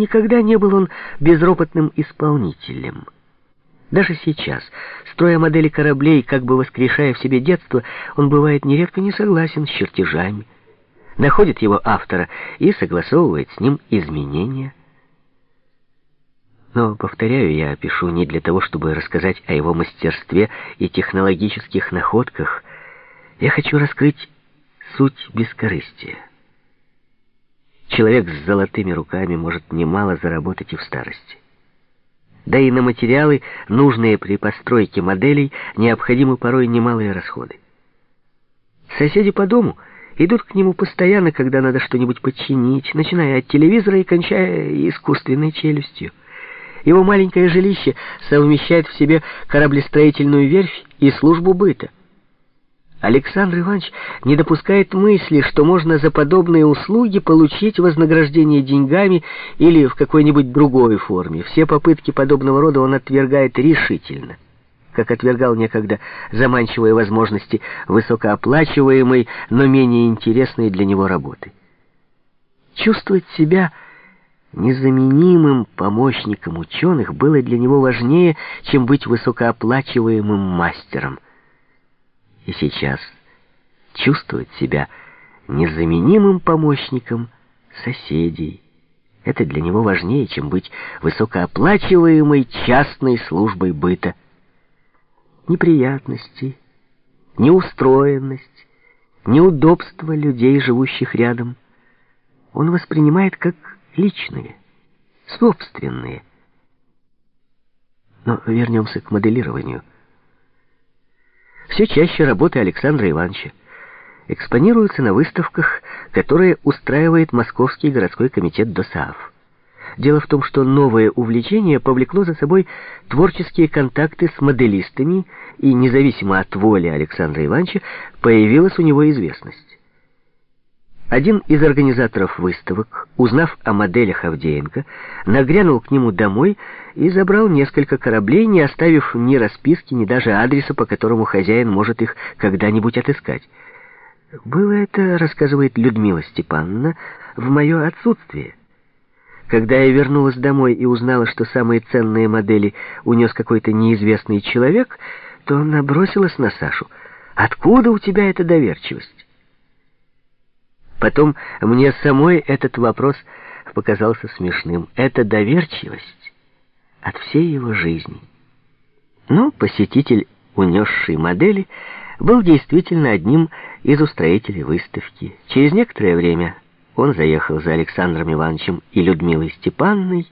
никогда не был он безропотным исполнителем. Даже сейчас, строя модели кораблей, как бы воскрешая в себе детство, он бывает нередко не согласен с чертежами, находит его автора и согласовывает с ним изменения. Но, повторяю, я пишу не для того, чтобы рассказать о его мастерстве и технологических находках. Я хочу раскрыть суть бескорыстия. Человек с золотыми руками может немало заработать и в старости. Да и на материалы, нужные при постройке моделей, необходимы порой немалые расходы. Соседи по дому идут к нему постоянно, когда надо что-нибудь починить, начиная от телевизора и кончая искусственной челюстью. Его маленькое жилище совмещает в себе кораблестроительную верфь и службу быта. Александр Иванович не допускает мысли, что можно за подобные услуги получить вознаграждение деньгами или в какой-нибудь другой форме. Все попытки подобного рода он отвергает решительно, как отвергал некогда заманчивые возможности высокооплачиваемой, но менее интересной для него работы. Чувствовать себя незаменимым помощником ученых было для него важнее, чем быть высокооплачиваемым мастером – и сейчас чувствовать себя незаменимым помощником соседей. Это для него важнее, чем быть высокооплачиваемой частной службой быта. Неприятности, неустроенность, неудобства людей, живущих рядом, он воспринимает как личные, собственные. Но вернемся к моделированию все чаще работы Александра Ивановича экспонируются на выставках, которые устраивает Московский городской комитет ДОСААФ. Дело в том, что новое увлечение повлекло за собой творческие контакты с моделистами, и независимо от воли Александра Ивановича появилась у него известность. Один из организаторов выставок, узнав о моделях Авдеенко, нагрянул к нему домой и забрал несколько кораблей, не оставив ни расписки, ни даже адреса, по которому хозяин может их когда-нибудь отыскать. Было это, рассказывает Людмила Степановна, в мое отсутствие. Когда я вернулась домой и узнала, что самые ценные модели унес какой-то неизвестный человек, то набросилась на Сашу. «Откуда у тебя эта доверчивость?» Потом мне самой этот вопрос показался смешным. Это доверчивость от всей его жизни. Но посетитель, унесший модели, был действительно одним из устроителей выставки. Через некоторое время он заехал за Александром Ивановичем и Людмилой Степанной,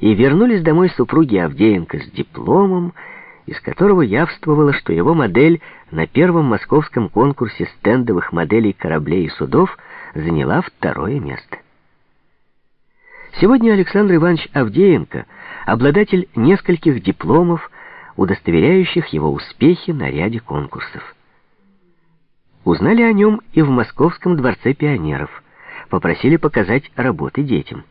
и вернулись домой супруги Авдеенко с дипломом, из которого явствовало, что его модель на первом московском конкурсе стендовых моделей кораблей и судов заняла второе место. Сегодня Александр Иванович Авдеенко обладатель нескольких дипломов, удостоверяющих его успехи на ряде конкурсов. Узнали о нем и в Московском дворце пионеров, попросили показать работы детям.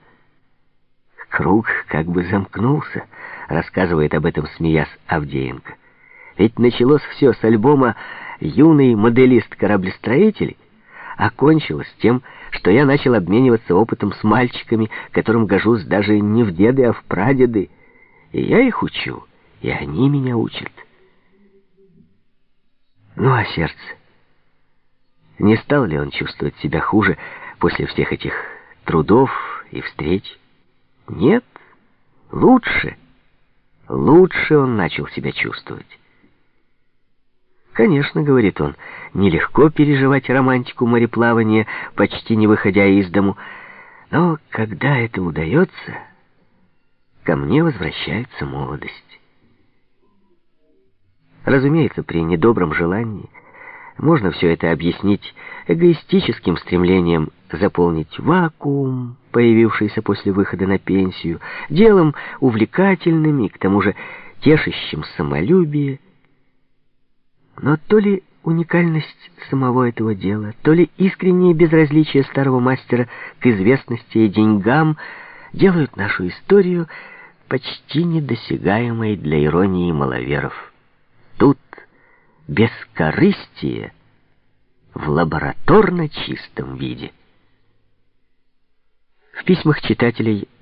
Круг как бы замкнулся, рассказывает об этом смеясь Авдеенко. Ведь началось все с альбома «Юный моделист-кораблестроитель», а кончилось тем, что я начал обмениваться опытом с мальчиками, которым гожусь даже не в деды, а в прадеды. И я их учу, и они меня учат. Ну а сердце? Не стал ли он чувствовать себя хуже после всех этих трудов и встреч? Нет, лучше. Лучше он начал себя чувствовать. Конечно, говорит он, нелегко переживать романтику мореплавания, почти не выходя из дому, но когда это удается, ко мне возвращается молодость. Разумеется, при недобром желании можно все это объяснить эгоистическим стремлением заполнить вакуум, появившийся после выхода на пенсию, делом увлекательным и к тому же тешащим самолюбие. Но то ли уникальность самого этого дела, то ли искреннее безразличие старого мастера к известности и деньгам делают нашу историю почти недосягаемой для иронии маловеров. Тут бескорыстие в лабораторно чистом виде. В письмах читателей